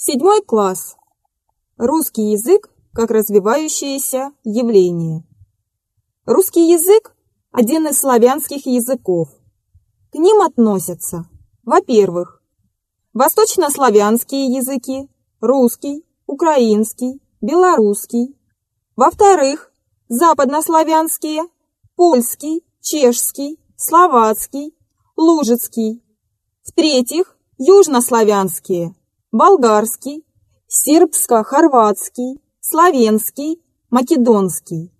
Седьмой класс. Русский язык как развивающееся явление. Русский язык – один из славянских языков. К ним относятся, во-первых, восточнославянские языки, русский, украинский, белорусский. Во-вторых, западнославянские, польский, чешский, словацкий, лужицкий. В-третьих, южнославянские, болгарский, сербско-хорватский, славянский, македонский.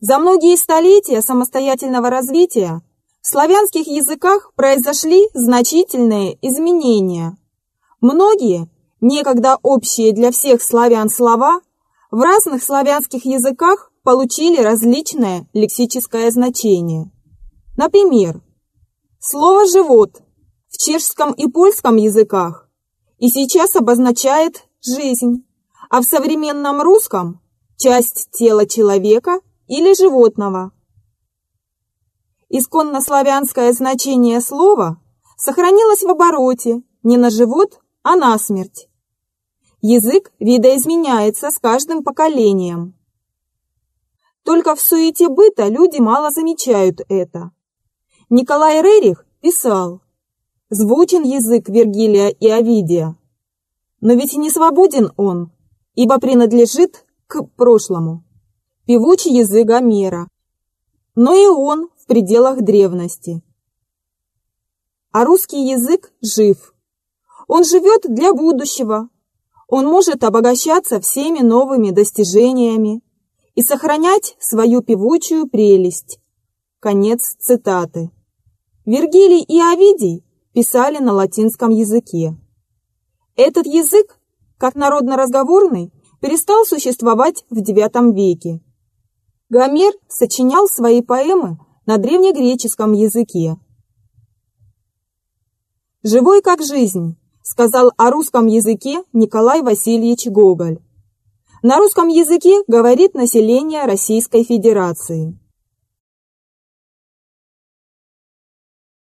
За многие столетия самостоятельного развития в славянских языках произошли значительные изменения. Многие, некогда общие для всех славян слова, в разных славянских языках получили различное лексическое значение. Например, слово «живот» в чешском и польском языках и сейчас обозначает «жизнь», а в современном русском – часть тела человека или животного. Исконно славянское значение слова сохранилось в обороте не на живот, а на смерть. Язык видоизменяется с каждым поколением. Только в суете быта люди мало замечают это. Николай Рерих писал, звучен язык Вергилия и Овидия, но ведь не свободен он, ибо принадлежит к прошлому. Певучий язык Гомера, но и он в пределах древности. А русский язык жив. Он живет для будущего. Он может обогащаться всеми новыми достижениями, и сохранять свою певучую прелесть. Конец цитаты. Вергилий и Овидий писали на латинском языке. Этот язык, как народно-разговорный, перестал существовать в IX веке. Гомер сочинял свои поэмы на древнегреческом языке. «Живой как жизнь», сказал о русском языке Николай Васильевич Гоголь. На русском языке говорит население Российской Федерации.